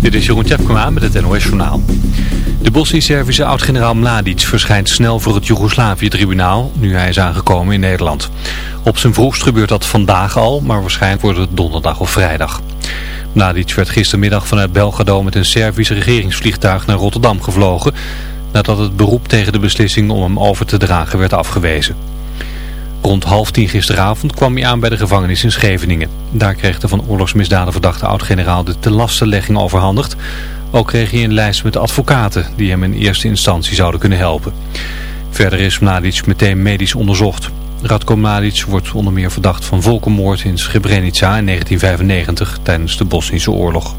Dit is Jeroen Tjepkema met het NOS Journaal. De Bosnisch-Servische oud-generaal Mladic verschijnt snel voor het Joegoslavië-tribunaal, nu hij is aangekomen in Nederland. Op zijn vroegst gebeurt dat vandaag al, maar waarschijnlijk wordt het donderdag of vrijdag. Mladic werd gistermiddag vanuit Belgrado met een Servisch regeringsvliegtuig naar Rotterdam gevlogen, nadat het beroep tegen de beslissing om hem over te dragen werd afgewezen. Rond half tien gisteravond kwam hij aan bij de gevangenis in Scheveningen. Daar kreeg de van oorlogsmisdaden verdachte oud-generaal de telastenlegging overhandigd. Ook kreeg hij een lijst met advocaten die hem in eerste instantie zouden kunnen helpen. Verder is Mladic meteen medisch onderzocht. Radko Mladic wordt onder meer verdacht van volkenmoord in Srebrenica in 1995 tijdens de Bosnische oorlog.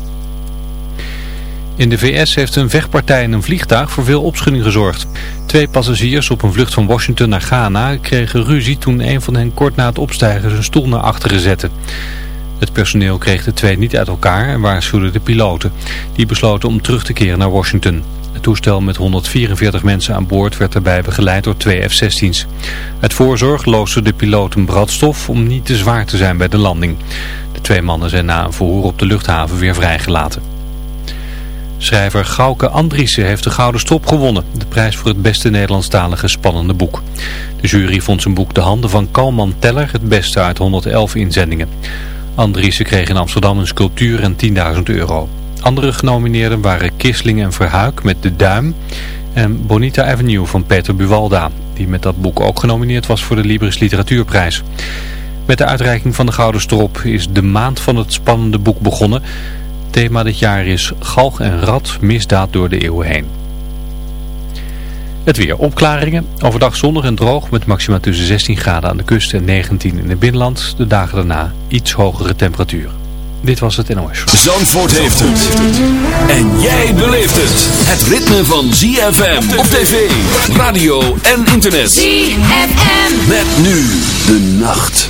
In de VS heeft een vechtpartij in een vliegtuig voor veel opschudding gezorgd. Twee passagiers op een vlucht van Washington naar Ghana kregen ruzie toen een van hen kort na het opstijgen zijn stoel naar achteren zette. Het personeel kreeg de twee niet uit elkaar en waarschuwde de piloten. Die besloten om terug te keren naar Washington. Het toestel met 144 mensen aan boord werd daarbij begeleid door twee F-16's. Uit voorzorg loosde de piloten brandstof om niet te zwaar te zijn bij de landing. De twee mannen zijn na een verhoor op de luchthaven weer vrijgelaten. Schrijver Gauke Andriessen heeft de Gouden Strop gewonnen. De prijs voor het beste Nederlandstalige spannende boek. De jury vond zijn boek De Handen van Kalman Teller het beste uit 111 inzendingen. Andriessen kreeg in Amsterdam een sculptuur en 10.000 euro. Andere genomineerden waren Kisling en Verhuik met De Duim en Bonita Avenue van Peter Buwalda, die met dat boek ook genomineerd was voor de Libris Literatuurprijs. Met de uitreiking van de Gouden Strop is de maand van het spannende boek begonnen... Thema dit jaar is Galg en Rad, misdaad door de eeuwen heen. Het weer opklaringen. Overdag zonnig en droog met maxima tussen 16 graden aan de kust en 19 in het binnenland. De dagen daarna iets hogere temperatuur. Dit was het NOS. Zandvoort heeft het. En jij beleeft het. Het ritme van ZFM op tv, radio en internet. ZFM. Met nu de nacht.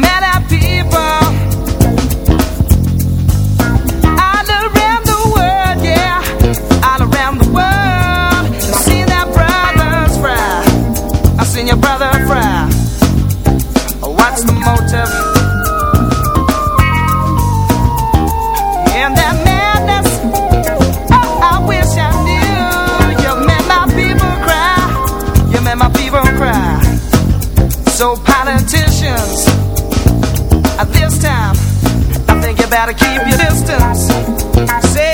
Mad at people. better keep your distance. Say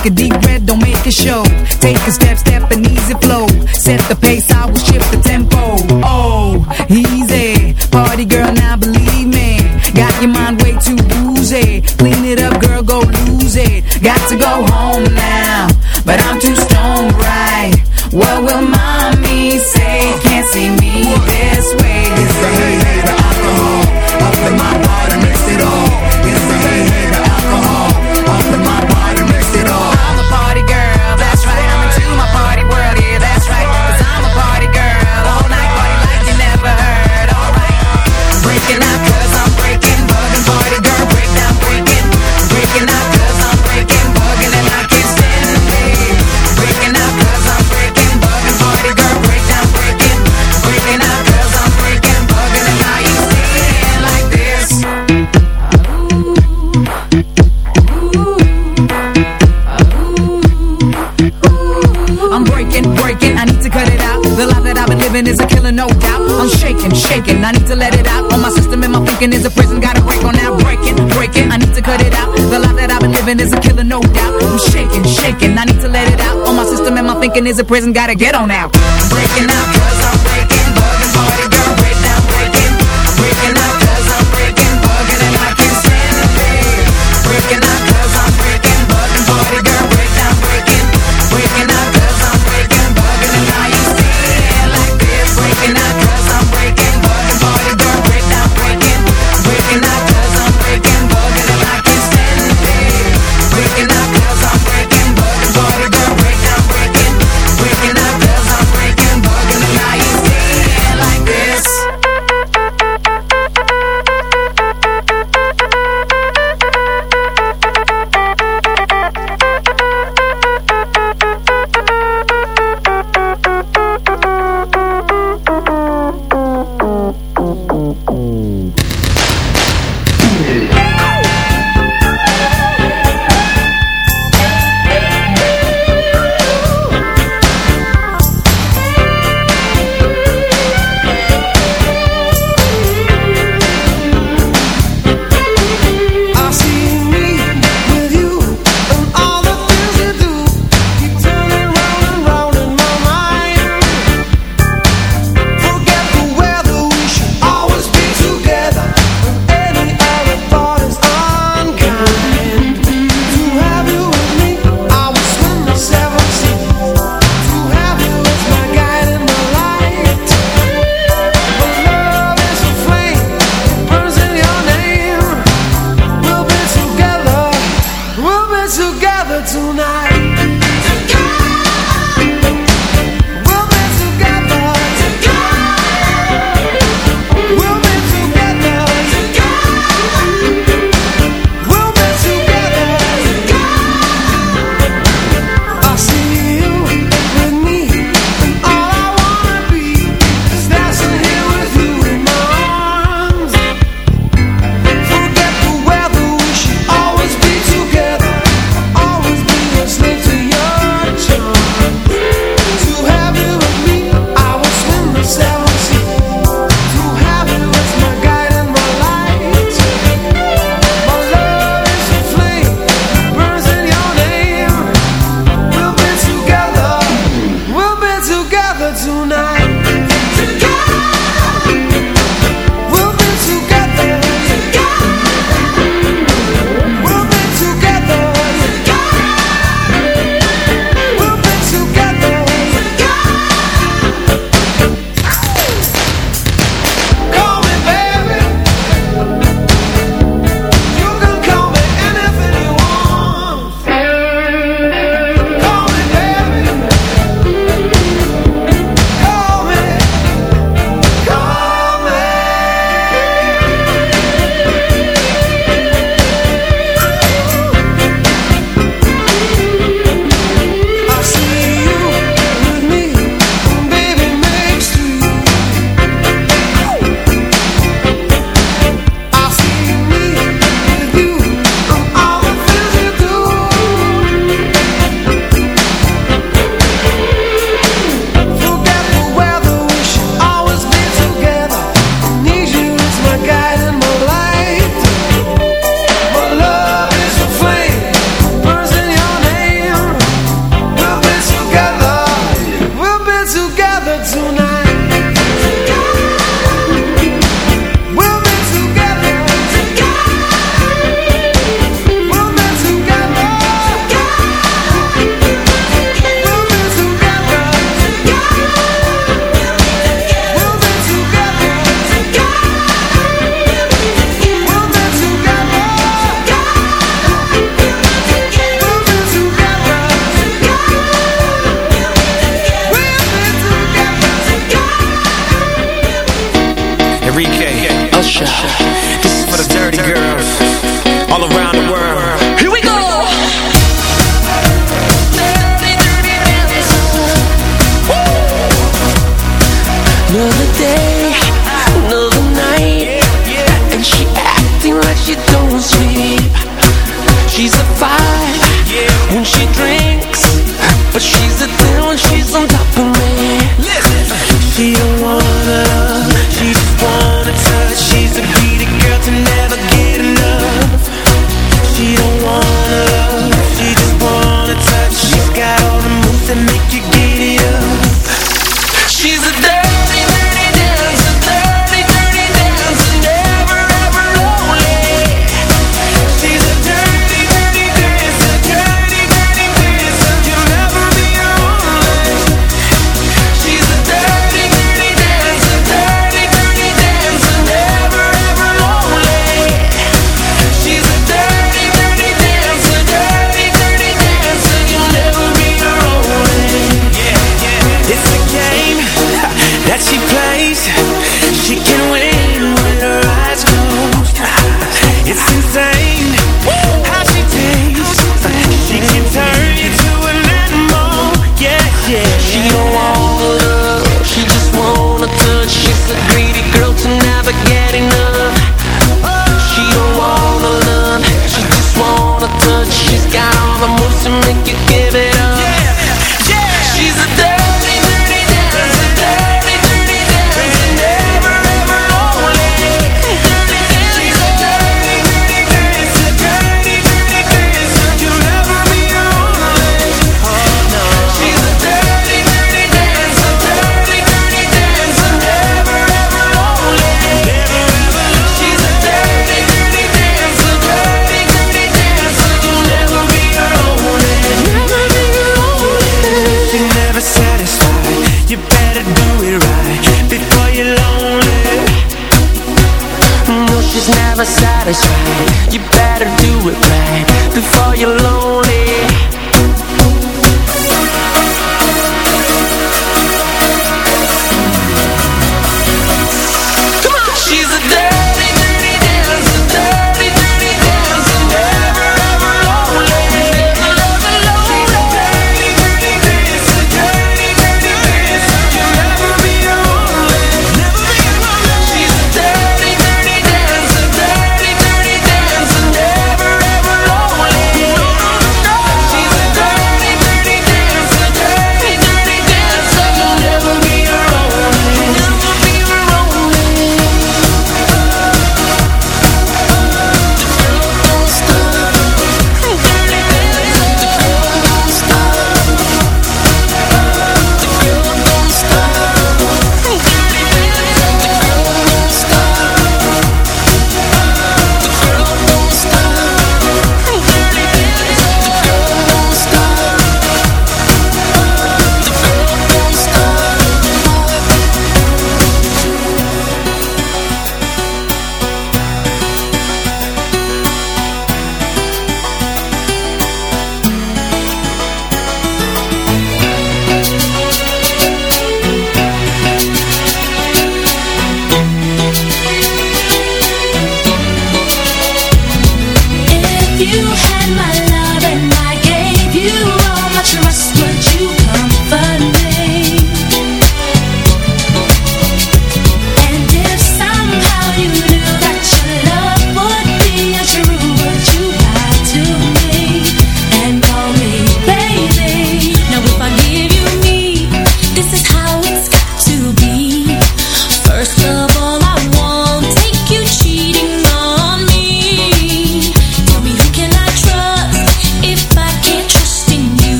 Take a deep breath, don't make a show. Take a step, step and easy flow. Set the pace, I will shift the tempo. Oh, easy. Party girl, now believe me. Got your mind thinking. I need to let it out. All my system and my thinking is a prison. Gotta break on that breaking, breaking. I need to cut it out. The life that I've been living is a killer, no doubt. I'm shaking, shaking. I need to let it out. All my system and my thinking is a prison. Gotta get on out. Breaking out, cause I'm breaking